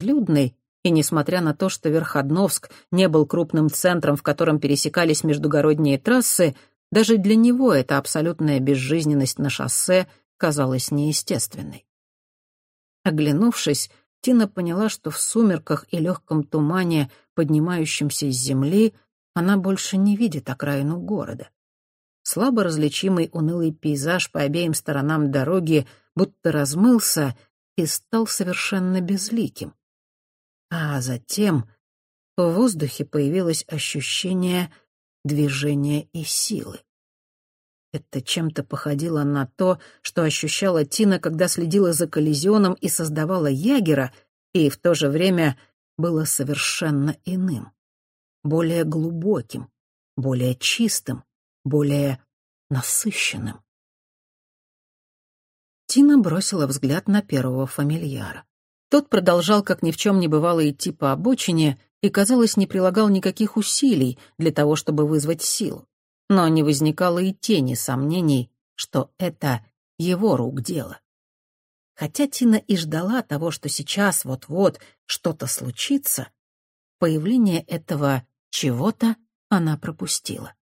людной, и несмотря на то, что Верходновск не был крупным центром, в котором пересекались междугородние трассы, даже для него эта абсолютная безжизненность на шоссе казалась неестественной. Оглянувшись, Тина поняла, что в сумерках и легком тумане, поднимающемся из земли, она больше не видит окраину города. Слабо различимый унылый пейзаж по обеим сторонам дороги будто размылся и стал совершенно безликим. А затем в воздухе появилось ощущение движения и силы. Это чем-то походило на то, что ощущала Тина, когда следила за коллизионом и создавала Ягера, и в то же время было совершенно иным, более глубоким, более чистым, более насыщенным. Тина бросила взгляд на первого фамильяра. Тот продолжал, как ни в чем не бывало, идти по обочине и, казалось, не прилагал никаких усилий для того, чтобы вызвать силу. Но не возникало и тени сомнений, что это его рук дело. Хотя Тина и ждала того, что сейчас вот-вот что-то случится, появление этого чего-то она пропустила.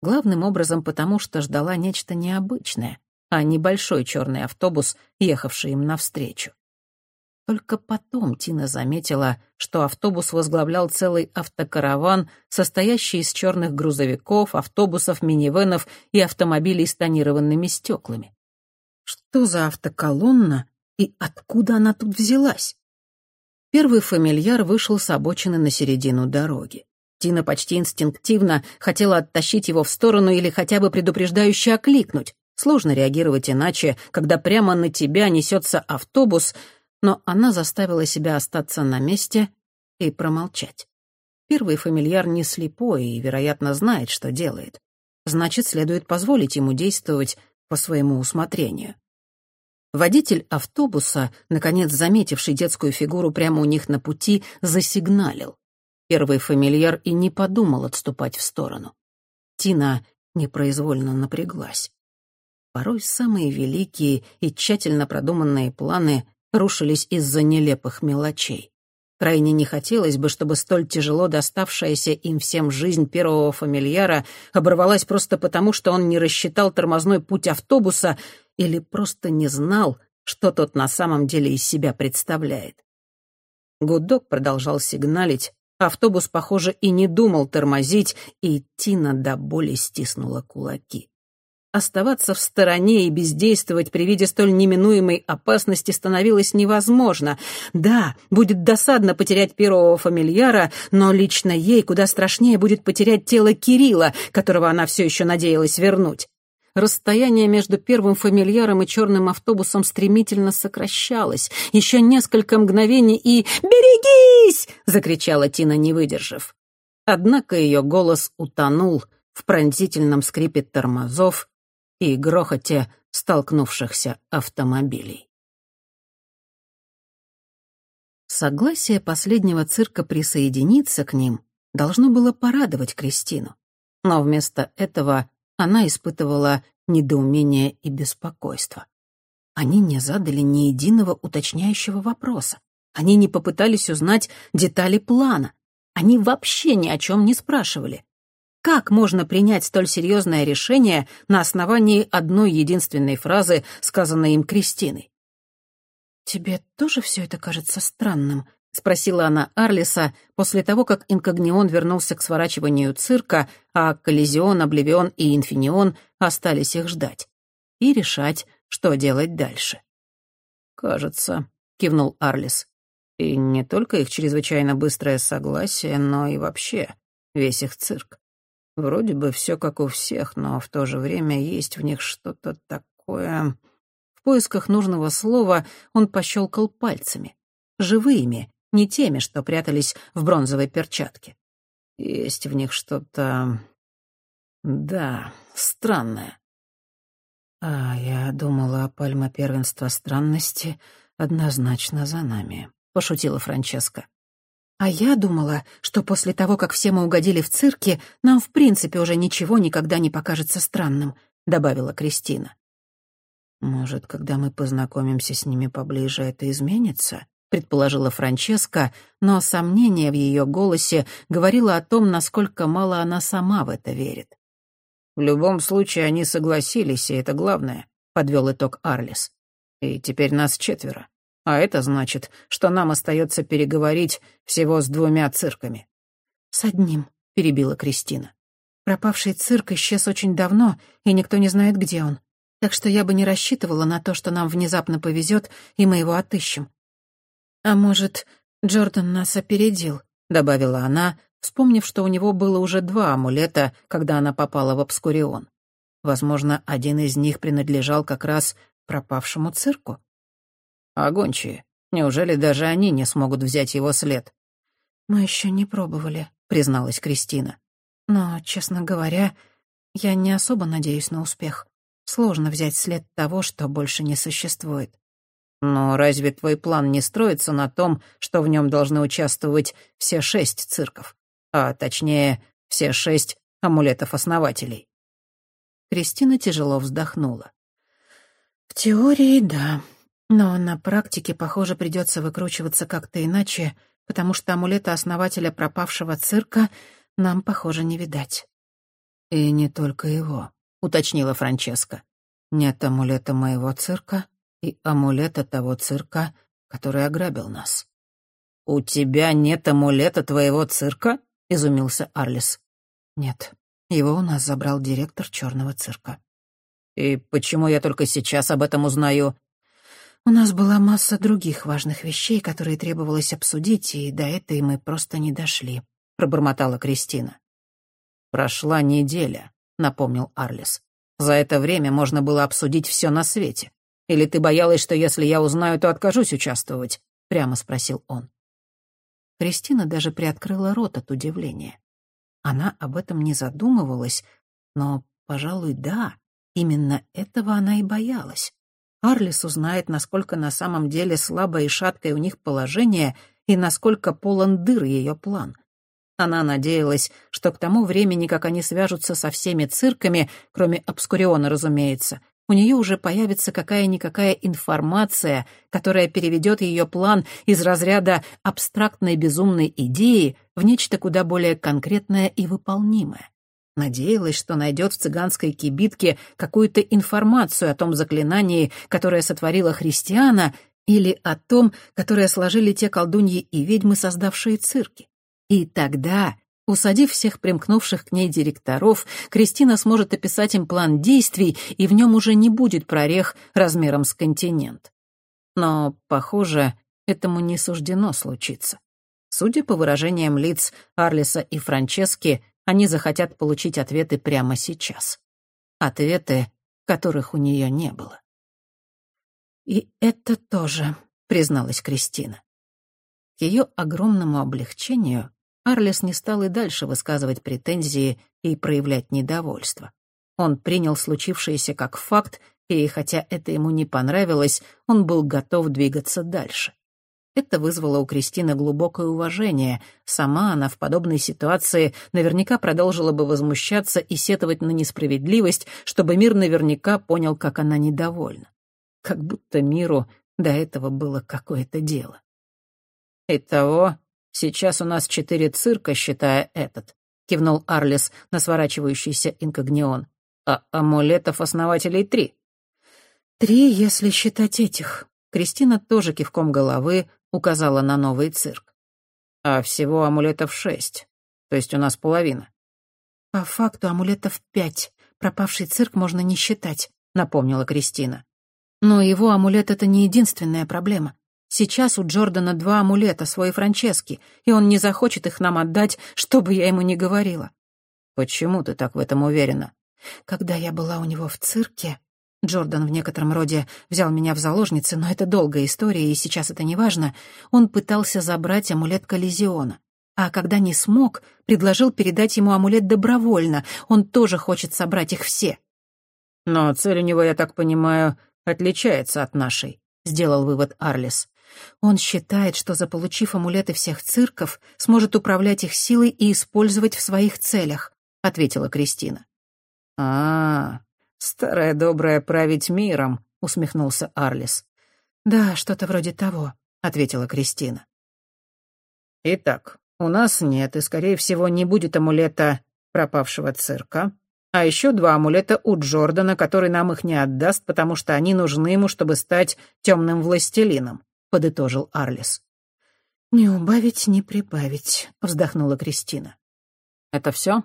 Главным образом потому, что ждала нечто необычное, а не большой черный автобус, ехавший им навстречу. Только потом Тина заметила, что автобус возглавлял целый автокараван, состоящий из черных грузовиков, автобусов, минивенов и автомобилей с тонированными стеклами. Что за автоколонна и откуда она тут взялась? Первый фамильяр вышел с обочины на середину дороги. Тина почти инстинктивно хотела оттащить его в сторону или хотя бы предупреждающе окликнуть. Сложно реагировать иначе, когда прямо на тебя несется автобус — но она заставила себя остаться на месте и промолчать. Первый фамильяр не слепой и, вероятно, знает, что делает. Значит, следует позволить ему действовать по своему усмотрению. Водитель автобуса, наконец заметивший детскую фигуру прямо у них на пути, засигналил. Первый фамильяр и не подумал отступать в сторону. Тина непроизвольно напряглась. Порой самые великие и тщательно продуманные планы рушились из-за нелепых мелочей. Крайне не хотелось бы, чтобы столь тяжело доставшаяся им всем жизнь первого фамильяра оборвалась просто потому, что он не рассчитал тормозной путь автобуса или просто не знал, что тот на самом деле из себя представляет. Гудок продолжал сигналить, автобус, похоже, и не думал тормозить, и Тина до боли стиснула кулаки. Оставаться в стороне и бездействовать при виде столь неминуемой опасности становилось невозможно. Да, будет досадно потерять первого фамильяра, но лично ей куда страшнее будет потерять тело Кирилла, которого она все еще надеялась вернуть. Расстояние между первым фамильяром и черным автобусом стремительно сокращалось. Еще несколько мгновений и «Берегись!» — закричала Тина, не выдержав. Однако ее голос утонул в пронзительном скрипе тормозов, и грохоте столкнувшихся автомобилей. Согласие последнего цирка присоединиться к ним должно было порадовать Кристину, но вместо этого она испытывала недоумение и беспокойство. Они не задали ни единого уточняющего вопроса. Они не попытались узнать детали плана. Они вообще ни о чем не спрашивали. Как можно принять столь серьезное решение на основании одной единственной фразы, сказанной им Кристиной? «Тебе тоже все это кажется странным?» — спросила она Арлиса после того, как Инкогнион вернулся к сворачиванию цирка, а Коллизион, Обливион и Инфинион остались их ждать. И решать, что делать дальше. «Кажется», — кивнул Арлис. «И не только их чрезвычайно быстрое согласие, но и вообще весь их цирк. Вроде бы все как у всех, но в то же время есть в них что-то такое... В поисках нужного слова он пощелкал пальцами. Живыми, не теми, что прятались в бронзовой перчатке. Есть в них что-то... Да, странное. А я думала, пальма первенства странности однозначно за нами, — пошутила Франческа. А я думала, что после того, как все мы угодили в цирке, нам в принципе уже ничего никогда не покажется странным», — добавила Кристина. «Может, когда мы познакомимся с ними поближе, это изменится?» предположила Франческа, но сомнение в ее голосе говорило о том, насколько мало она сама в это верит. «В любом случае они согласились, и это главное», — подвел итог Арлис. «И теперь нас четверо. А это значит, что нам остается переговорить всего с двумя цирками». «С одним», — перебила Кристина. «Пропавший цирк исчез очень давно, и никто не знает, где он. Так что я бы не рассчитывала на то, что нам внезапно повезет, и мы его отыщем. «А может, Джордан нас опередил?» — добавила она, вспомнив, что у него было уже два амулета, когда она попала в Обскурион. Возможно, один из них принадлежал как раз пропавшему цирку. А гончие? Неужели даже они не смогут взять его след? «Мы еще не пробовали», — призналась Кристина. «Но, честно говоря, я не особо надеюсь на успех. Сложно взять след того, что больше не существует. Но разве твой план не строится на том, что в нем должны участвовать все шесть цирков? А точнее, все шесть амулетов-основателей. Кристина тяжело вздохнула. В теории, да. Но на практике, похоже, придется выкручиваться как-то иначе, потому что амулета основателя пропавшего цирка нам, похоже, не видать. «И не только его», — уточнила Франческа. «Нет амулета моего цирка, и амулета того цирка, который ограбил нас». «У тебя нет амулета твоего цирка?» — изумился Арлис. «Нет, его у нас забрал директор черного цирка». «И почему я только сейчас об этом узнаю?» «У нас была масса других важных вещей, которые требовалось обсудить, и до этой мы просто не дошли», — пробормотала Кристина. «Прошла неделя», — напомнил Арлис. «За это время можно было обсудить все на свете. Или ты боялась, что если я узнаю, то откажусь участвовать?» — прямо спросил он. Кристина даже приоткрыла рот от удивления. Она об этом не задумывалась, но, пожалуй, да, именно этого она и боялась. Арлис узнает, насколько на самом деле слабое и шаткое у них положение и насколько полон дыр ее план. Она надеялась, что к тому времени, как они свяжутся со всеми цирками, кроме Обскуриона, разумеется, у нее уже появится какая-никакая информация, которая переведет ее план из разряда абстрактной безумной идеи в нечто куда более конкретное и выполнимое. Надеялась, что найдет в цыганской кибитке какую-то информацию о том заклинании, которое сотворила христиана, или о том, которое сложили те колдуньи и ведьмы, создавшие цирки. И тогда Усадив всех примкнувших к ней директоров, Кристина сможет описать им план действий, и в нем уже не будет прорех размером с континент. Но, похоже, этому не суждено случиться. Судя по выражениям лиц Арлиса и Франчески, они захотят получить ответы прямо сейчас. Ответы, которых у нее не было. «И это тоже», — призналась Кристина. К ее огромному облегчению Арлес не стал и дальше высказывать претензии и проявлять недовольство. Он принял случившееся как факт, и хотя это ему не понравилось, он был готов двигаться дальше. Это вызвало у Кристины глубокое уважение. Сама она в подобной ситуации наверняка продолжила бы возмущаться и сетовать на несправедливость, чтобы мир наверняка понял, как она недовольна. Как будто миру до этого было какое-то дело. «Итого «Сейчас у нас четыре цирка, считая этот», — кивнул Арлис на сворачивающийся инкогнион. «А амулетов основателей три». «Три, если считать этих». Кристина тоже кивком головы указала на новый цирк. «А всего амулетов шесть, то есть у нас половина». «По факту амулетов пять. Пропавший цирк можно не считать», — напомнила Кристина. «Но его амулет — это не единственная проблема. Сейчас у Джордана два амулета, свой Франчески, и он не захочет их нам отдать, что бы я ему ни говорила. Почему ты так в этом уверена? Когда я была у него в цирке, Джордан в некотором роде взял меня в заложницы, но это долгая история, и сейчас это не важно, он пытался забрать амулет Коллизиона. А когда не смог, предложил передать ему амулет добровольно, он тоже хочет собрать их все. Но цель у него, я так понимаю, отличается от нашей, — сделал вывод Арлис. Он считает, что, заполучив амулеты всех цирков, сможет управлять их силой и использовать в своих целях», — ответила Кристина. «А, старая добрая править миром», — усмехнулся Арлис. «Да, что-то вроде того. — ответила Кристина. «Итак, у нас нет и, скорее всего, не будет амулета пропавшего цирка, а еще два амулета у Джордана, который нам их не отдаст, потому что они нужны ему, чтобы стать темным властелином», — подытожил Арлис. «Не убавить, не прибавить», — вздохнула Кристина. «Это все?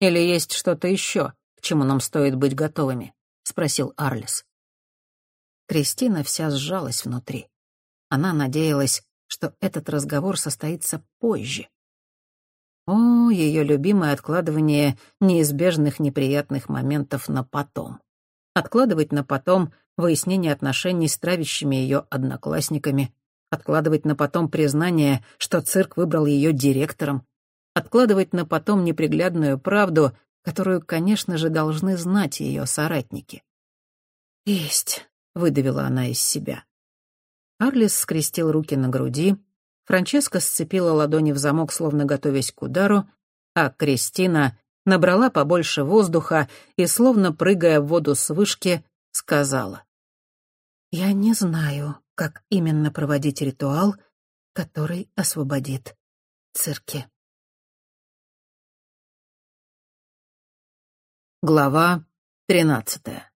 Или есть что-то еще, чему нам стоит быть готовыми?» — спросил Арлис. Кристина вся сжалась внутри. Она надеялась, что этот разговор состоится позже. О, ее любимое откладывание неизбежных неприятных моментов на потом. Откладывать на потом выяснение отношений с травящими ее одноклассниками, откладывать на потом признание, что цирк выбрал ее директором, откладывать на потом неприглядную правду, которую, конечно же, должны знать ее соратники. «Есть», — выдавила она из себя. Арлис скрестил руки на груди, Франческа сцепила ладони в замок, словно готовясь к удару, а Кристина набрала побольше воздуха и, словно прыгая в воду с вышки, сказала. «Я не знаю, как именно проводить ритуал, который освободит цирки». Глава тринадцатая.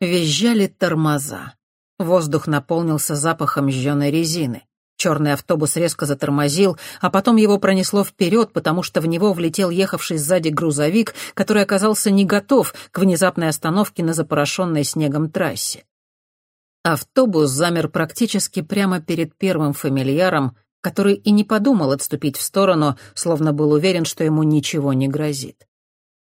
Визжали тормоза. Воздух наполнился запахом жженой резины. Черный автобус резко затормозил, а потом его пронесло вперед, потому что в него влетел ехавший сзади грузовик, который оказался не готов к внезапной остановке на запорошенной снегом трассе. Автобус замер практически прямо перед первым фамильяром, который и не подумал отступить в сторону, словно был уверен, что ему ничего не грозит.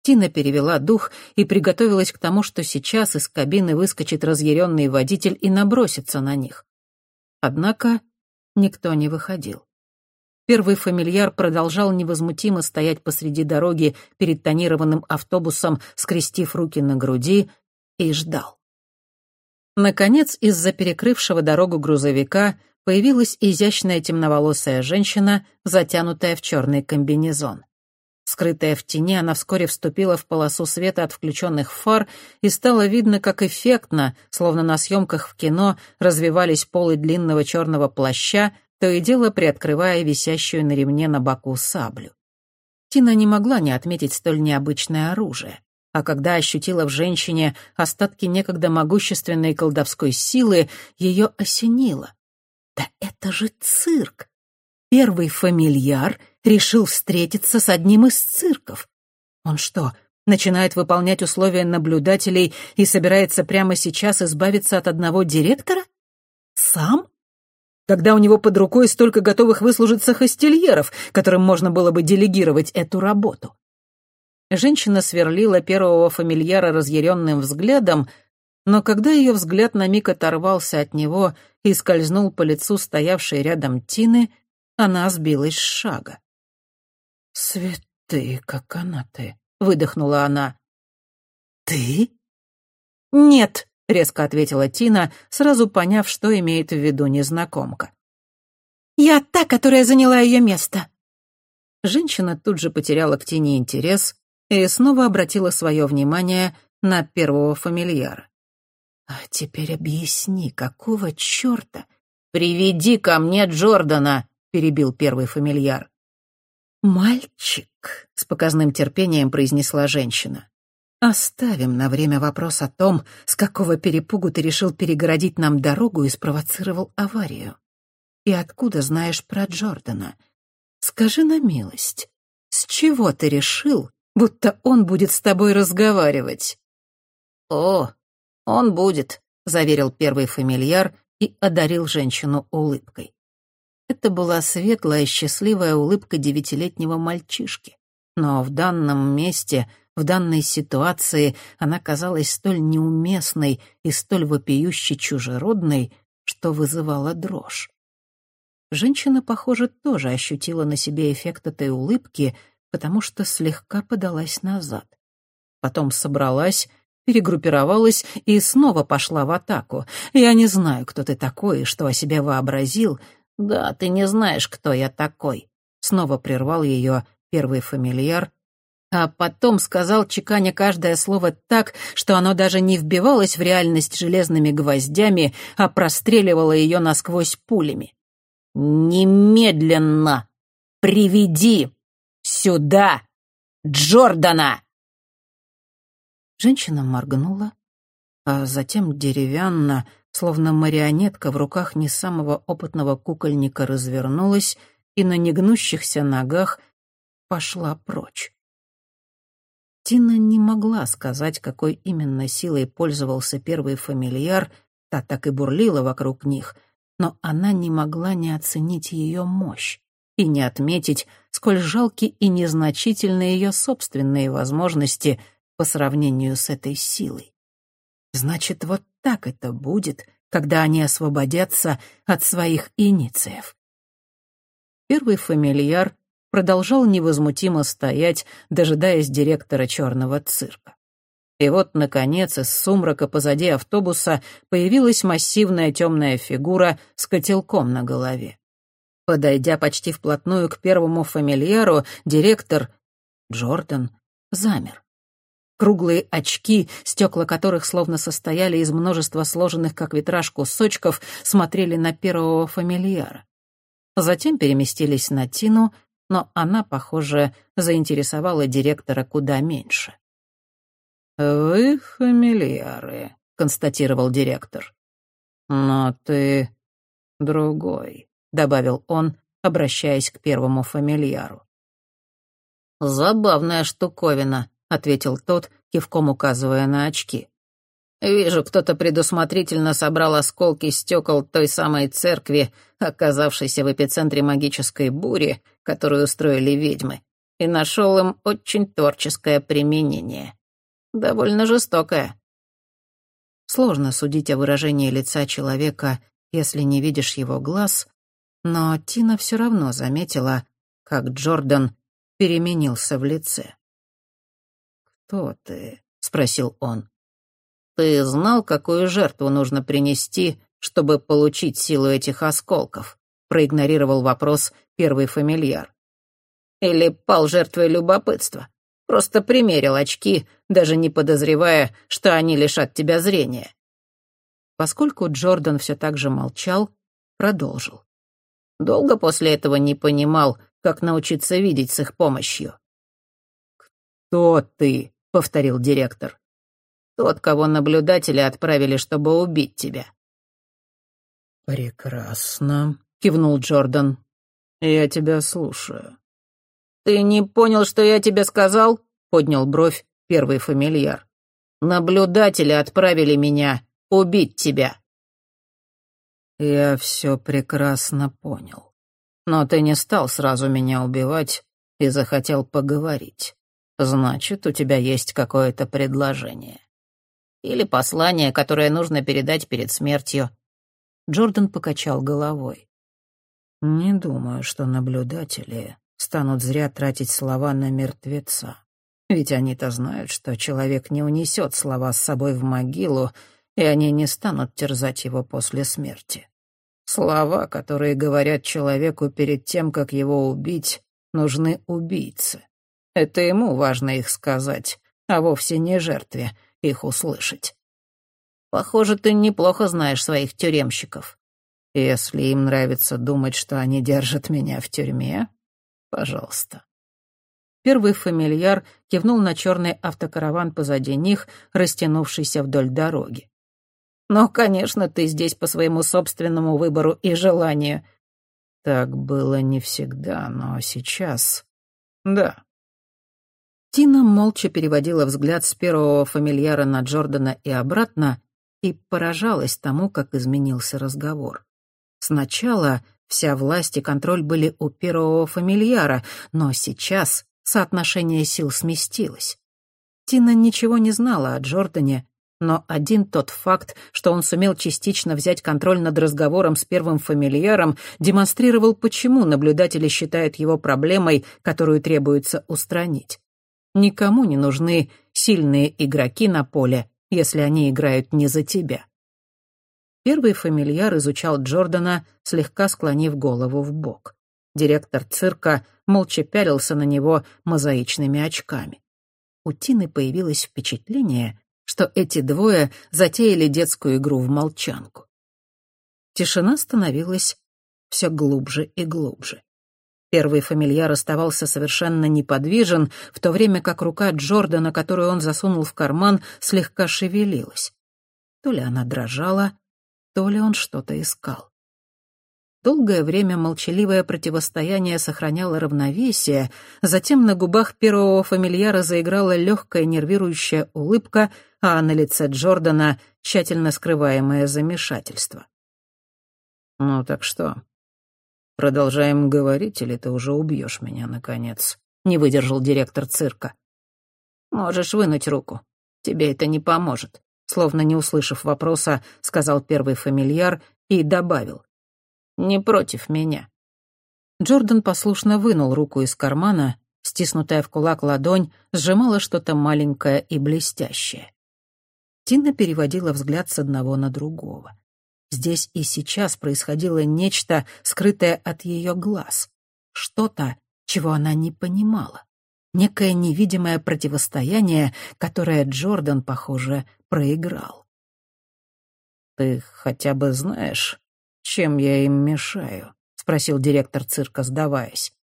Тина перевела дух и приготовилась к тому, что сейчас из кабины выскочит разъяренный водитель и набросится на них. Однако никто не выходил. Первый фамильяр продолжал невозмутимо стоять посреди дороги перед тонированным автобусом, скрестив руки на груди, и ждал. Наконец, из-за перекрывшего дорогу грузовика появилась изящная темноволосая женщина, затянутая в черный комбинезон. Скрытая в тени, она вскоре вступила в полосу света от включенных фар, и стало видно, как эффектно, словно на съемках в кино, развивались полы длинного черного плаща, то и дело приоткрывая висящую на ремне на боку саблю. Тина не могла не отметить столь необычное оружие. А когда ощутила в женщине остатки некогда могущественной колдовской силы, ее осенило. «Да это же цирк! Первый фамильяр решил встретиться с одним из цирков. Он что, начинает выполнять условия наблюдателей и собирается прямо сейчас избавиться от одного директора? Сам? Когда у него под рукой столько готовых выслужиться хостельеров, которым можно было бы делегировать эту работу. Женщина сверлила первого фамильяра разъяренным взглядом, но когда ее взгляд на миг оторвался от него и скользнул по лицу стоявшей рядом Тины, она сбилась с шага. «Святые, как она ты!» — выдохнула она. «Ты?» «Нет», — резко ответила Тина, сразу поняв, что имеет в виду незнакомка. «Я та, которая заняла ее место». Женщина тут же потеряла к Тине интерес и снова обратила свое внимание на первого фамильяра. «А теперь объясни, какого черта?» «Приведи ко мне Джордана!» — перебил первый фамильяр. «Мальчик», — с показным терпением произнесла женщина. «Оставим на время вопрос о том, с какого перепугу ты решил перегородить нам дорогу и спровоцировал аварию. И откуда знаешь про Джордана? Скажи на милость, с чего ты решил, будто он будет с тобой разговаривать?» «О, он будет», — заверил первый фамильяр и одарил женщину улыбкой. Это была светлая, счастливая улыбка девятилетнего мальчишки. Но в данном месте, в данной ситуации она казалась столь неуместной и столь вопиюще чужеродной, что вызывала дрожь. Женщина, похоже, тоже ощутила на себе эффект этой улыбки, потому что слегка подалась назад. Потом собралась, перегруппировалась и снова пошла в атаку. «Я не знаю, кто ты такой и что о себе вообразил», «Да, ты не знаешь, кто я такой», — снова прервал ее первый фамильяр, а потом сказал, чеканя каждое слово так, что оно даже не вбивалось в реальность железными гвоздями, а простреливало ее насквозь пулями. «Немедленно приведи сюда Джордана!» Женщина моргнула, а затем деревянно, словно марионетка в руках не самого опытного кукольника развернулась и на негнущихся ногах пошла прочь. Тина не могла сказать, какой именно силой пользовался первый фамильяр, та так и бурлила вокруг них, но она не могла не оценить ее мощь и не отметить, сколь жалки и незначительны ее собственные возможности по сравнению с этой силой. Значит, вот так это будет, когда они освободятся от своих инициев. Первый фамильяр продолжал невозмутимо стоять, дожидаясь директора черного цирка. И вот, наконец, из сумрака позади автобуса появилась массивная темная фигура с котелком на голове. Подойдя почти вплотную к первому фамильяру, директор Джордан замер. Круглые очки, стекла которых словно состояли из множества сложенных, как витраж, кусочков, смотрели на первого фамильяра. Затем переместились на Тину, но она, похоже, заинтересовала директора куда меньше. «Вы фамильяры», — констатировал директор. «Но ты другой», — добавил он, обращаясь к первому фамильяру. «Забавная штуковина», — ответил тот, кивком указывая на очки. «Вижу, кто-то предусмотрительно собрал осколки стекол той самой церкви, оказавшейся в эпицентре магической бури, которую устроили ведьмы, и нашел им очень творческое применение. Довольно жестокое». Сложно судить о выражении лица человека, если не видишь его глаз, но Тина все равно заметила, как Джордан переменился в лице. «Кто ты?» — спросил он. «Ты знал, какую жертву нужно принести, чтобы получить силу этих осколков?» — проигнорировал вопрос первый фамильяр. «Или пал жертвой любопытства? Просто примерил очки, даже не подозревая, что они лишат тебя зрения». Поскольку Джордан все так же молчал, продолжил. «Долго после этого не понимал, как научиться видеть с их помощью?» «Кто ты?» — повторил директор. «Тот, кого наблюдатели отправили, чтобы убить тебя». «Прекрасно», — кивнул Джордан. «Я тебя слушаю». «Ты не понял, что я тебе сказал?» — поднял бровь первый фамильяр. «Наблюдатели отправили меня убить тебя». «Я все прекрасно понял. Но ты не стал сразу меня убивать и захотел поговорить. Значит, у тебя есть какое-то предложение. Или послание, которое нужно передать перед смертью. Джордан покачал головой. Не думаю, что наблюдатели станут зря тратить слова на мертвеца. Ведь они-то знают, что человек не унесет слова с собой в могилу, и они не станут терзать его после смерти. Слова, которые говорят человеку перед тем, как его убить, нужны убийце. Это ему важно их сказать, а вовсе не жертве их услышать. Похоже, ты неплохо знаешь своих тюремщиков. Если им нравится думать, что они держат меня в тюрьме, пожалуйста. Первый фамильяр кивнул на черный автокараван позади них, растянувшийся вдоль дороги. «Но, конечно, ты здесь по своему собственному выбору и желанию». «Так было не всегда, но сейчас...» «Да, Тина молча переводила взгляд с первого фамильяра на Джордана и обратно и поражалась тому, как изменился разговор. Сначала вся власть и контроль были у первого фамильяра, но сейчас соотношение сил сместилось. Тина ничего не знала о Джордане, но один тот факт, что он сумел частично взять контроль над разговором с первым фамильяром, демонстрировал, почему наблюдатели считают его проблемой, которую требуется устранить. Никому не нужны сильные игроки на поле, если они играют не за тебя. Первый фамильяр изучал Джордана, слегка склонив голову в бок. Директор цирка молча пялился на него мозаичными очками. у Тины появилось впечатление, что эти двое затеяли детскую игру в молчанку. Тишина становилась все глубже и глубже. Первый фамильяр оставался совершенно неподвижен, в то время как рука Джордана, которую он засунул в карман, слегка шевелилась. То ли она дрожала, то ли он что-то искал. Долгое время молчаливое противостояние сохраняло равновесие, затем на губах первого фамильяра заиграла легкая нервирующая улыбка, а на лице Джордана — тщательно скрываемое замешательство. «Ну так что, продолжаем говорить, или ты уже убьешь меня, наконец?» — не выдержал директор цирка. «Можешь вынуть руку. Тебе это не поможет», — словно не услышав вопроса, сказал первый фамильяр и добавил не против меня». Джордан послушно вынул руку из кармана, стиснутая в кулак ладонь сжимала что-то маленькое и блестящее. Тина переводила взгляд с одного на другого. Здесь и сейчас происходило нечто, скрытое от ее глаз. Что-то, чего она не понимала. Некое невидимое противостояние, которое Джордан, похоже, проиграл. «Ты хотя бы знаешь, «Чем я им мешаю?» — спросил директор цирка, сдаваясь.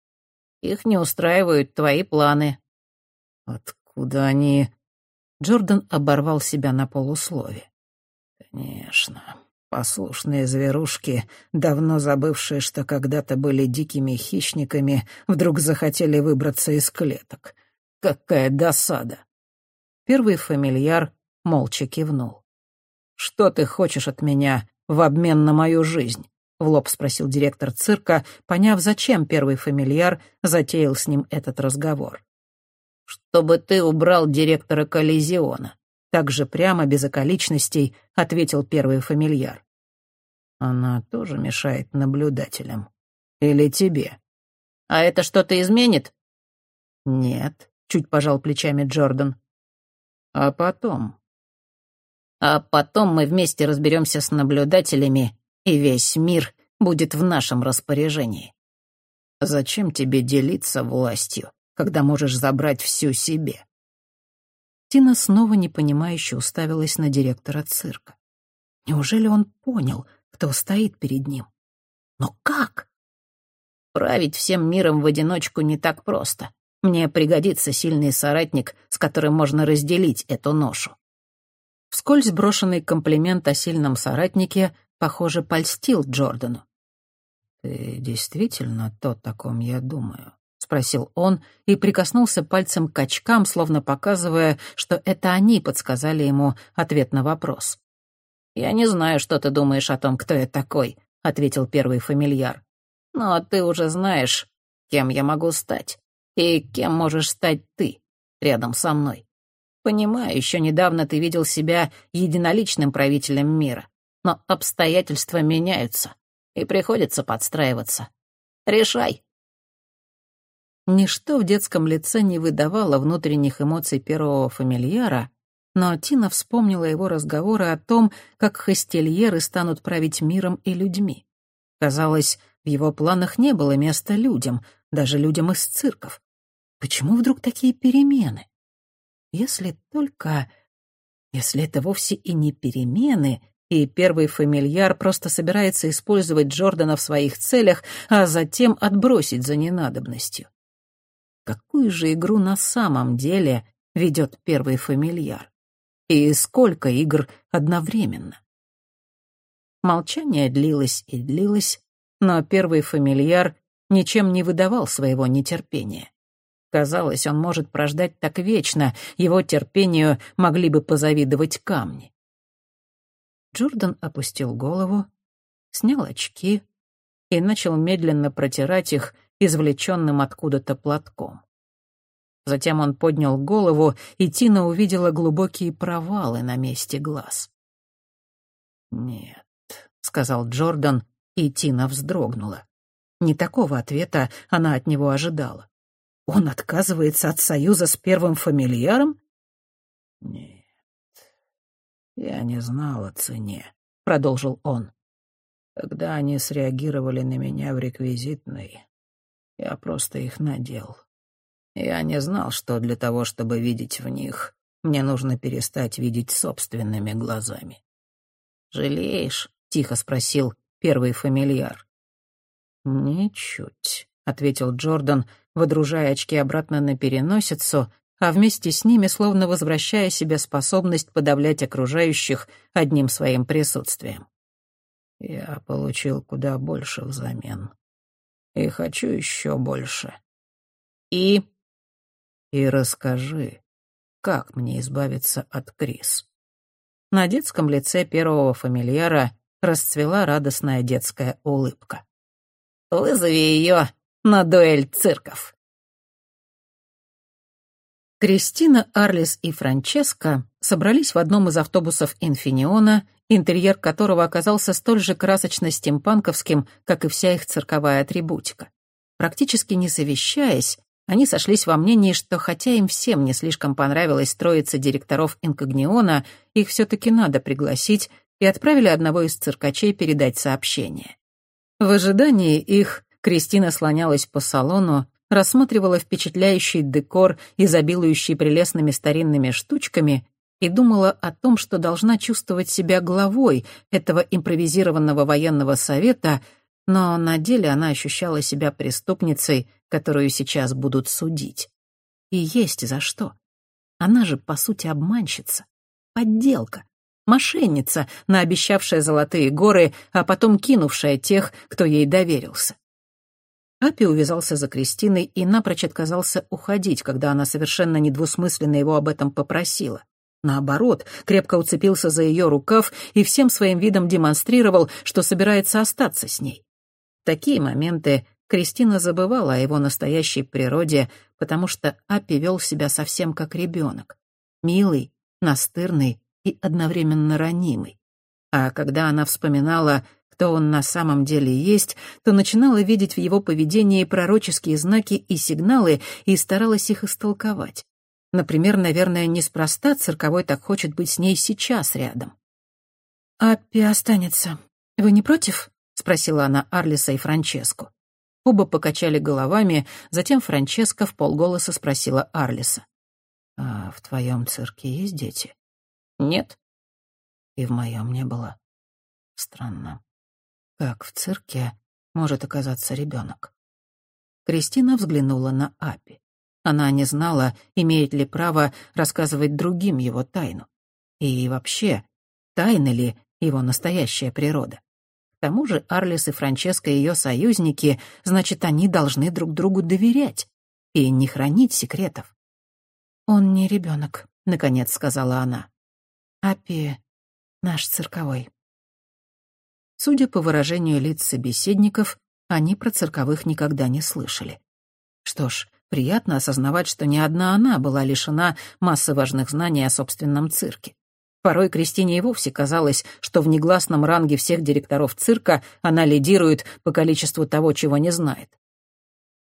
«Их не устраивают твои планы». «Откуда они...» Джордан оборвал себя на полуслове. «Конечно, послушные зверушки, давно забывшие, что когда-то были дикими хищниками, вдруг захотели выбраться из клеток. Какая досада!» Первый фамильяр молча кивнул. «Что ты хочешь от меня в обмен на мою жизнь?» — в лоб спросил директор цирка, поняв, зачем первый фамильяр затеял с ним этот разговор. «Чтобы ты убрал директора коллизиона», — так же прямо, без околичностей, ответил первый фамильяр. «Она тоже мешает наблюдателям. Или тебе?» «А это что-то изменит?» «Нет», — чуть пожал плечами Джордан. «А потом, а потом мы вместе разберемся с наблюдателями, и весь мир будет в нашем распоряжении. Зачем тебе делиться властью, когда можешь забрать всю себе? Тина снова непонимающе уставилась на директора цирка. Неужели он понял, кто стоит перед ним? Но как? Править всем миром в одиночку не так просто. Мне пригодится сильный соратник, с которым можно разделить эту ношу. Вскользь брошенный комплимент о сильном соратнике, похоже, польстил Джордану. «Ты действительно тот, о ком я думаю?» — спросил он и прикоснулся пальцем к очкам, словно показывая, что это они подсказали ему ответ на вопрос. «Я не знаю, что ты думаешь о том, кто я такой», — ответил первый фамильяр. «Но ты уже знаешь, кем я могу стать, и кем можешь стать ты рядом со мной. Понимаю, еще недавно ты видел себя единоличным правителем мира, но обстоятельства меняются, и приходится подстраиваться. Решай. Ничто в детском лице не выдавало внутренних эмоций первого фамильяра, но Тина вспомнила его разговоры о том, как хостельеры станут править миром и людьми. Казалось, в его планах не было места людям, даже людям из цирков. Почему вдруг такие перемены? Если только... Если это вовсе и не перемены, и первый фамильяр просто собирается использовать Джордана в своих целях, а затем отбросить за ненадобностью. Какую же игру на самом деле ведет первый фамильяр? И сколько игр одновременно? Молчание длилось и длилось, но первый фамильяр ничем не выдавал своего нетерпения. Казалось, он может прождать так вечно, его терпению могли бы позавидовать камни. Джордан опустил голову, снял очки и начал медленно протирать их извлеченным откуда-то платком. Затем он поднял голову, и Тина увидела глубокие провалы на месте глаз. «Нет», — сказал Джордан, и Тина вздрогнула. Не такого ответа она от него ожидала. Он отказывается от союза с первым фамильяром? Нет, я не знал о цене, продолжил он. Когда они среагировали на меня в реквизитной, я просто их надел. Я не знал, что для того, чтобы видеть в них, мне нужно перестать видеть собственными глазами. «Жалеешь?» — тихо спросил первый фамильяр. «Ничуть», — ответил Джордан, водружая очки обратно на переносицу, а вместе с ними словно возвращая себе способность подавлять окружающих одним своим присутствием. «Я получил куда больше взамен. И хочу еще больше». «И?» «И расскажи, как мне избавиться от Крис?» На детском лице первого фамильяра расцвела радостная детская улыбка. «Вызови ее на дуэль цирков». Кристина, Арлис и Франческа собрались в одном из автобусов «Инфиниона», интерьер которого оказался столь же красочно-стимпанковским, как и вся их цирковая атрибутика. Практически не совещаясь, они сошлись во мнении, что хотя им всем не слишком понравилась троица директоров инкогниона, их все-таки надо пригласить, и отправили одного из циркачей передать сообщение. В ожидании их Кристина слонялась по салону, рассматривала впечатляющий декор, изобилующий прелестными старинными штучками, и думала о том, что должна чувствовать себя главой этого импровизированного военного совета, но на деле она ощущала себя преступницей, которую сейчас будут судить. И есть за что. Она же, по сути, обманщица, подделка, мошенница, наобещавшая золотые горы, а потом кинувшая тех, кто ей доверился. Апи увязался за Кристиной и напрочь отказался уходить, когда она совершенно недвусмысленно его об этом попросила. Наоборот, крепко уцепился за ее рукав и всем своим видом демонстрировал, что собирается остаться с ней. Такие моменты Кристина забывала о его настоящей природе, потому что Апи вел себя совсем как ребенок. Милый, настырный и одновременно ранимый. А когда она вспоминала, кто он на самом деле есть, то начинала видеть в его поведении пророческие знаки и сигналы и старалась их истолковать. Например, наверное, неспроста цирковой так хочет быть с ней сейчас рядом. «Аппи останется. Вы не против?» — спросила она Арлиса и Франческу. Оба покачали головами, затем Франческа в полголоса спросила Арлиса. «А в твоем цирке есть дети?» «Нет». «И в моем не было. Странно. Как в цирке может оказаться ребенок?» Кристина взглянула на Апи. Она не знала, имеет ли право рассказывать другим его тайну. И вообще, тайна ли его настоящая природа? К тому же Арлис и Франческа ее союзники, значит, они должны друг другу доверять и не хранить секретов. «Он не ребенок», — наконец сказала она. «Апи наш цирковой». Судя по выражению лиц собеседников, они про цирковых никогда не слышали. Что ж, приятно осознавать, что не одна она была лишена массы важных знаний о собственном цирке. Порой Кристине и вовсе казалось, что в негласном ранге всех директоров цирка она лидирует по количеству того, чего не знает.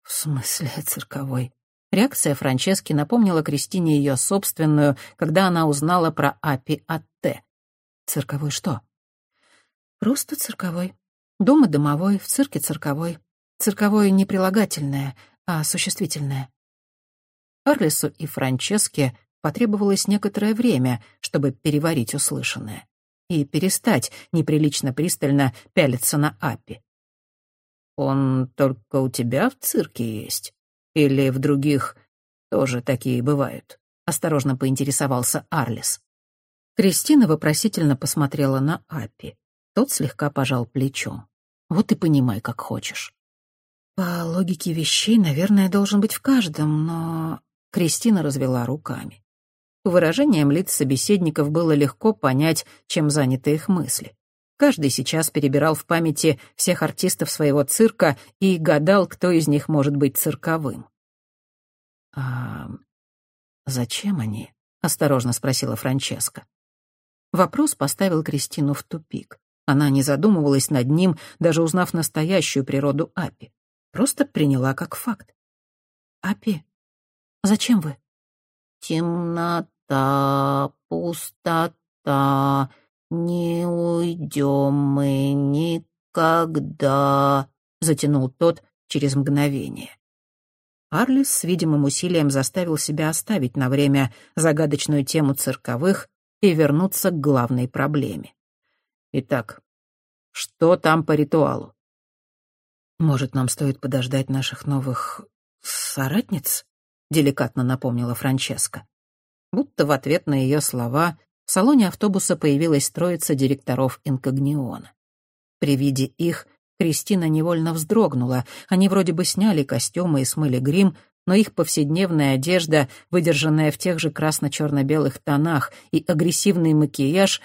«В смысле цирковой?» Реакция Франчески напомнила Кристине ее собственную, когда она узнала про Апи Атте. «Цирковой что?» «Просто цирковой. Дома домовой, в цирке цирковой. Цирковое не прилагательное, а существительное». Арлису и Франческе потребовалось некоторое время, чтобы переварить услышанное и перестать неприлично пристально пялиться на Аппи. «Он только у тебя в цирке есть? Или в других тоже такие бывают?» — осторожно поинтересовался Арлис. Кристина вопросительно посмотрела на Аппи. Тот слегка пожал плечом. «Вот и понимай, как хочешь». «По логике вещей, наверное, должен быть в каждом, но...» Кристина развела руками. По выражениям лиц собеседников было легко понять, чем заняты их мысли. Каждый сейчас перебирал в памяти всех артистов своего цирка и гадал, кто из них может быть цирковым. «А зачем они?» — осторожно спросила Франческа. Вопрос поставил Кристину в тупик. Она не задумывалась над ним, даже узнав настоящую природу Апи. Просто приняла как факт. «Апи, зачем вы?» «Темнота», пустота, пустота, не уйдем мы никогда», — затянул тот через мгновение. Арлис с видимым усилием заставил себя оставить на время загадочную тему цирковых и вернуться к главной проблеме. Итак, что там по ритуалу? «Может, нам стоит подождать наших новых соратниц?» — деликатно напомнила Франческа. Будто в ответ на ее слова в салоне автобуса появилась троица директоров инкогниона. При виде их Кристина невольно вздрогнула. Они вроде бы сняли костюмы и смыли грим, но их повседневная одежда, выдержанная в тех же красно-черно-белых тонах, и агрессивный макияж